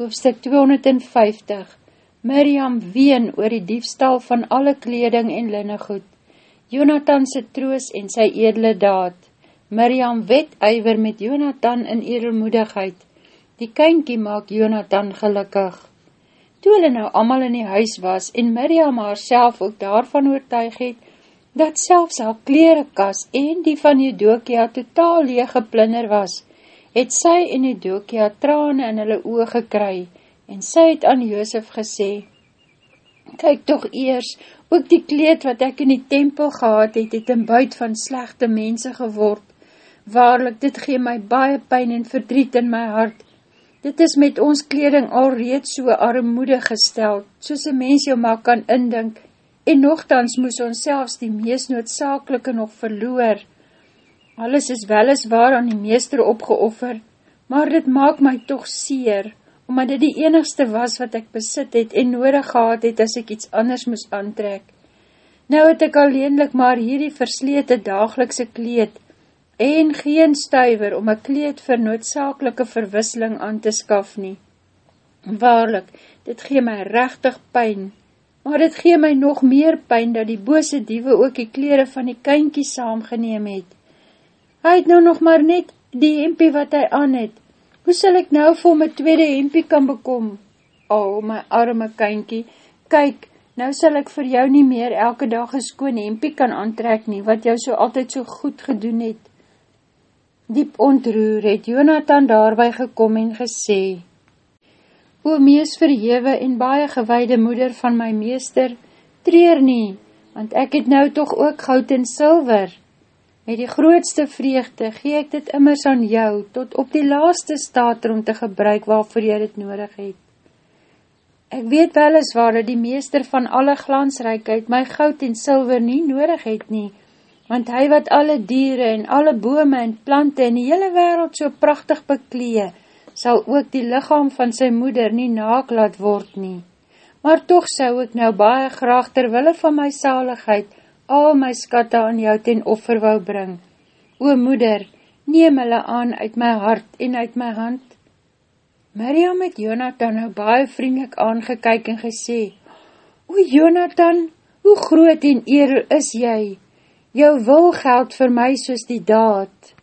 Hoofstuk 250 Miriam ween oor die diefstal van alle kleding en linnegoed. Jonathan sy troos en sy edele daad. Miriam wet eiver met Jonathan in edelmoedigheid. Die kynkie maak Jonathan gelukkig. Toe hulle nou amal in die huis was en Miriam haar ook daarvan oortuig het, dat selfs haar klerekas en die van Judokia totaal leeg geplinner was, het sy en die dokia trane in hulle oog gekry, en sy het aan Joosef gesê, Kyk toch eers, ook die kleed wat ek in die tempel gehad het, het in buit van slechte mense geword. Waarlik, dit gee my baie pijn en verdriet in my hart. Dit is met ons kleding al reeds so armoedig gesteld, soos een mens jou maar kan indink, en nogthans moes ons selfs die meest noodzakelike nog verloor. Alles is weliswaar aan die meester opgeoffer, maar dit maak my toch seer, omdat dit die enigste was wat ek besit het en nodig gehad het as ek iets anders moes aantrek. Nou het ek alleenlik maar hierdie verslete dagelikse kleed en geen stuiver om een kleed vir noodzakelike verwisseling aan te skaf nie. Waarlik, dit gee my rechtig pijn, maar dit gee my nog meer pijn dat die bose diewe ook die kleren van die kynkie saamgeneem het. Hy het nou nog maar net die hempie wat hy aan het. Hoe sal ek nou vir my tweede hempie kan bekom? O, oh, my arme kynkie, kyk, nou sal ek vir jou nie meer elke dag een skoon hempie kan aantrek nie, wat jou so altyd so goed gedoen het. Diep ontroer het Jonathan daarby gekom en gesê, O mees verhewe en baie gewaide moeder van my meester, treer nie, want ek het nou toch ook goud en silver, Met die grootste vreugde gee ek dit immers aan jou, tot op die laaste staat om te gebruik waarvoor jy dit nodig het. Ek weet wel eens waar dat die meester van alle glansrijkheid my goud en silver nie nodig het nie, want hy wat alle diere en alle bome en plante in die hele wereld so prachtig beklee, sal ook die lichaam van sy moeder nie naak laat word nie. Maar toch sou ek nou baie graag terwille van my saligheid al my skatte aan jou ten offer wou bring. O moeder, neem hulle aan uit my hart en uit my hand. Miriam het Jonathan nou baie vriendelik aangekyk en gesê, O Jonathan, hoe groot en eer is jy? Jou wil geld vir my soos die daad.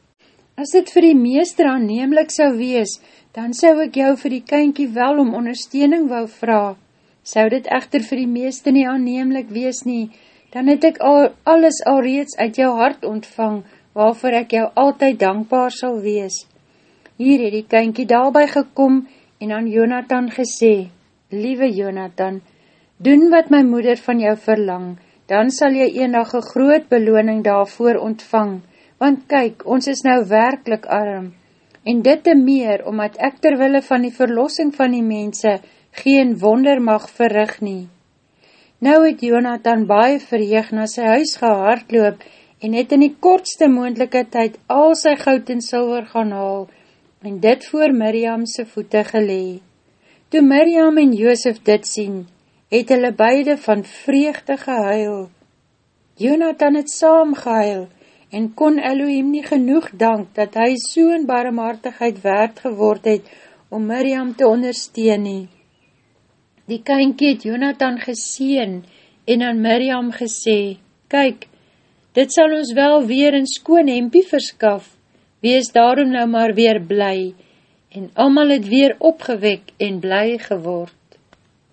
As dit vir die meester aanneemlik sou wees, dan sou ek jou vir die kynkie wel om ondersteuning wou vraag. Sou dit echter vir die meester nie aanneemlik wees nie, dan het ek al, alles al reeds uit jou hart ontvang, waarvoor ek jou altyd dankbaar sal wees. Hier het die kynkie daarby gekom en aan Jonathan gesê, Liewe Jonathan, doen wat my moeder van jou verlang, dan sal jy eendag een groot beloning daarvoor ontvang, want kyk, ons is nou werkelijk arm, en dit te meer, omdat ek terwille van die verlossing van die mense geen wonder mag verrig nie. Nou het Jonathan baie verheeg na sy huis gehardloop en het in die kortste moendelike tyd al sy goud en silver gaan haal en dit voor Miriamse voete gelee. Toe Miriam en Joosef dit sien, het hulle beide van vreugde gehuil. Jonathan het saam gehuil en kon Elohim nie genoeg dank dat hy so'n barmhartigheid werd geword het om Miriam te ondersteun nie. Die kynkie het Jonathan geseen en aan Miriam gesê, Kyk, dit sal ons wel weer in skoon hempie verskaf, wees daarom nou maar weer bly, en amal het weer opgewek en bly geword.